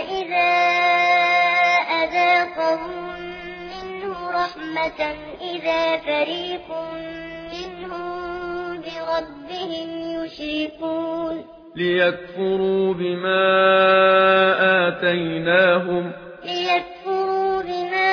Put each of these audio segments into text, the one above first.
فإذا أذاقهم منه رحمة إذا فريق منهم بربهم يشركون ليكفروا بما آتيناهم ليكفروا بما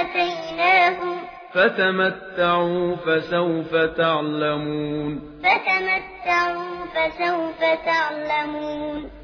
آتيناهم فتمتعوا فسوف تعلمون فتمتعوا فسوف تعلمون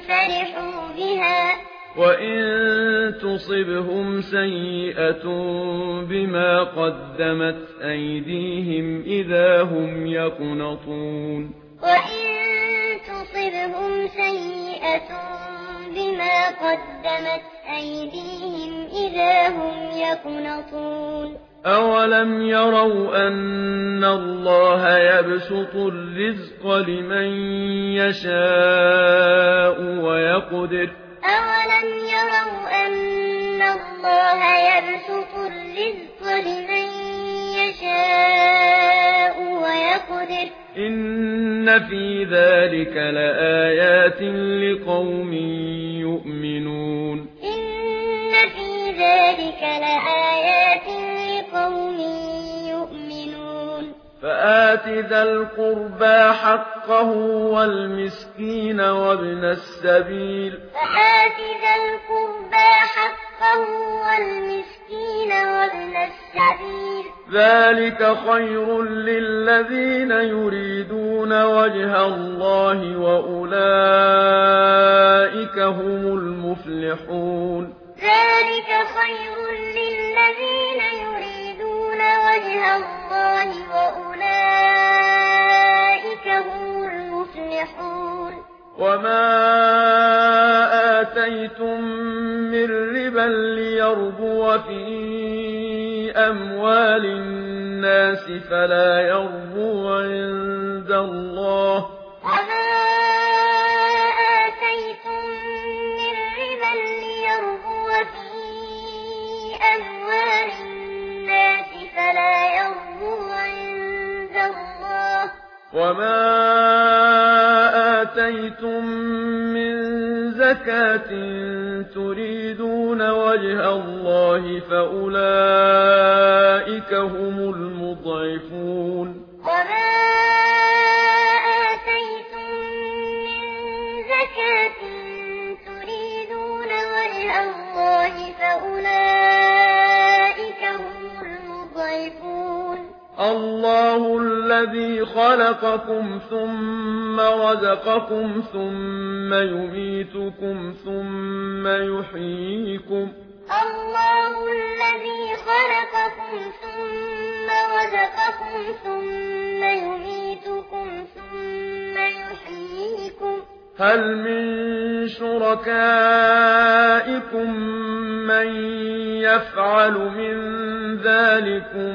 فَرِحُوا بِهَا. وَإِن تُصِبْهُمْ سَيِّئَةٌ بِمَا قَدَّمَتْ أَيْدِيهِمْ إِذَا هُمْ يَقْنَطُونَ. وَإِن تُصِبْهُمْ سَيِّئَةٌ بِمَا قَدَّمَتْ أَيْدِيهِمْ إِذَا هُمْ يَقْنَطُونَ. أَوَلَمْ يَرَوْا أَنَّ اللَّهَ يَبْسُطُ الرِّزْقَ لِمَن يَشَاءُ وَيَقْدِرُ أَوَلَمْ يَرَوْا أَنَّ اللَّهَ يَبْسُطُ الرِّزْقَ لِمَن يَشَاءُ وَيَقْدِرُ إِنَّ فِي ذَلِكَ لَآيَاتٍ لِقَوْمٍ وآت ذا القربى حقه والمسكين وابن السبيل. وآت ذا القربى حقه والمسكين وابن السبيل. ذلك خير للذين يريدون وجه الله وأولئك هم المفلحون. ذلك خير للذين يريدون وجه الله وأولئك هم المفلحون. وما آتيتم من ربا ليربو في أموال الناس فلا يربو عند الله. وما وما آتيتم من زكاة تريدون وجه الله فأولئك هم المضعفون وما آتيتم من زكاة تريدون وجه الله فأولئك الله الذي خلقكم ثم رزقكم ثم يميتكم ثم يحييكم الله الذي خلقكم ثم رزقكم ثم يميتكم ثم يحييكم هل من شركائكم من يفعل من ذلكم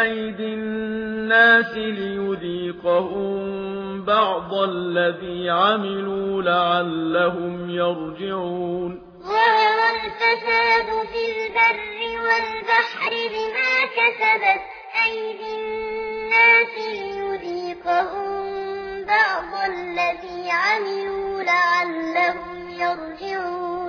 أَيْدِي النَّاسِ لِيُذِيقَهُم بَعْضَ الَّذِي عَمِلُوا لَعَلَّهُمْ يَرْجِعُونَ ظهر الفساد في البر والبحر بما كسبت أيدي